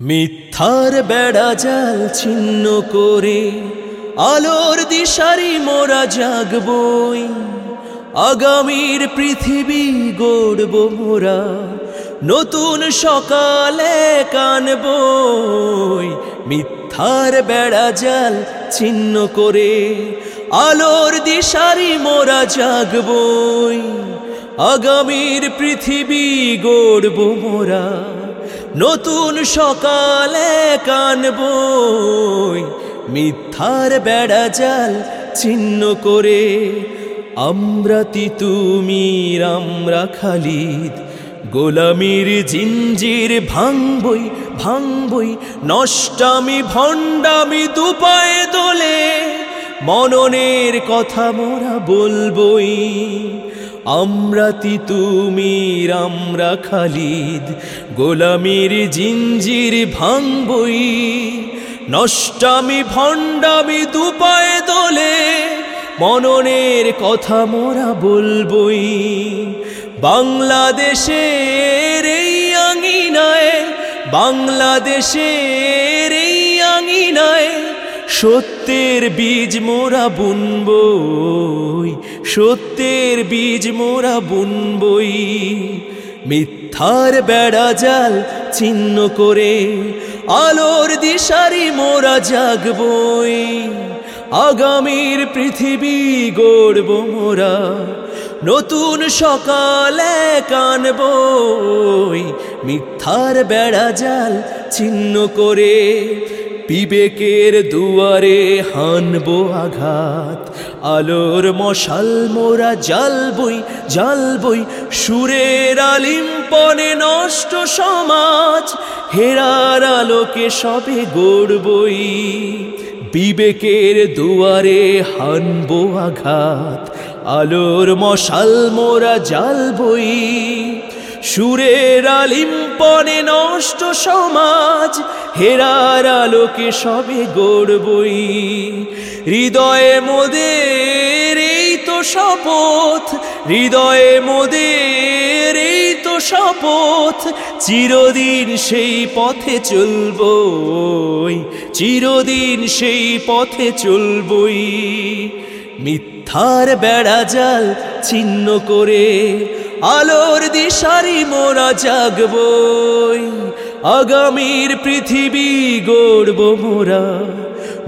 মিথ্যার বেড়া জাল ছিন্ন করে, আলোর দিশারি মোরা জাগবই। আগামীর পৃথিবী গড়ব মোরা, নতুন সকালে কানবই। মিথ্যার বেড়া জাল ছিন্ন করে, আলোর দিশারি মোরা জাগবই। আগামীর পৃথিবী গড়ব মোরা। নতুন সকালে কানবই মিথ্যার বেড়া জাল ছিন্ন করে। আমরা তিতুমির আমরা খালিদ, গোলামির জিঞ্জির ভাঙবই ভাঙবই, নষ্টামি ভণ্ডামি দুপায়ে দোলে, মননের কথা মোরা বলবই। আমরা তিতুমির আমরা খালিদ, গোলামির জিঞ্জির ভাঙবই। নষ্টামি, ভণ্ডামি, দুপায়ে দোলে, মননের কথা মোরা বলবই। বাংলাদেশের এই আঙিনায়, বাংলাদেশের এই আঙিনায় সত্যের বীজ মোরা বুনবই, সত্যের বীজ মোরা বুনবই। মিথ্যার বেড়া জাল ছিন্ন করে, আলোর দিশারি মোরা জাগবই। আগামীর পৃথিবী গড়ব মোরা, নতুন সকালে কানবই মিথ্যার বেড়া জাল ছিন্ন করে বিবেকের দুয়ারে হানব আঘাত। আলোর মশাল মোরা জ্বালবই জ্বালবই। সুরের আলিম্পনে নষ্ট সমাজ, হেরার আলোকে সবে গড়বই। বিবেকের দুয়ারে হানব আঘাত। আলোর মশাল মোরা জ্বালবই। সুরের আলিম্পনে নষ্ট সমাজ, হেরার আলোকে সবে গড়বই হৃদয়ে মোদের এই তো শপথ, হৃদয়ে মোদের এই তো শপথ, চিরদিন সেই পথে চলবই, চিরদিন সেই পথে চলবই। মিথ্যার বেড়া জাল ছিন্ন করে আলোর দিশারি মোরা জাগবই। আগামীর পৃথিবী গড়ব মোরা।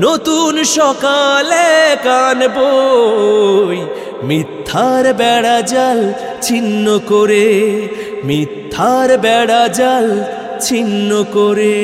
নতুন সকালে কানবই। মিথ্যার বেড়া জাল ছিন্ন করে। মিথ্যার বেড়া জাল ছিন্ন করে।